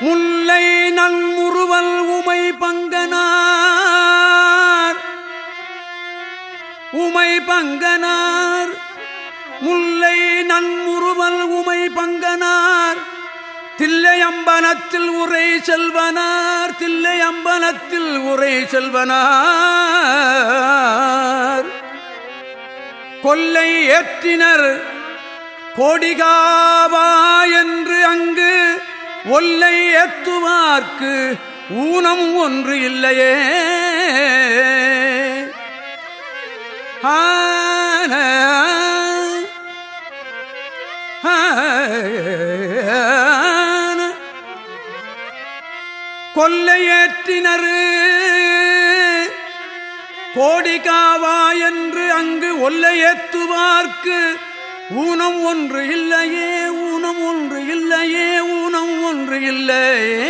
முல்லை நன்முறுவல் உமை பங்கனார். உமை பங்கனார். முல்லை நன்முறுவல் உமை பங்கனார். தில்லையம்பலத்தில் உரை செல்வனார். தில்லையம்பலத்தில் உரை செல்வனார். கொல்லை ஏற்றினர் கோடிகாவா என்று அங்கு ஒல்லை ஏத்துவார்க்கு ஊனம் ஒன்று இல்லையே ஆன கொல்லையேற்றினர் கோடிகாவா என்று அங்கு ஒல்லையேத்துவார்க்கு ஊனம் ஒன்று இல்லையே ஊனம்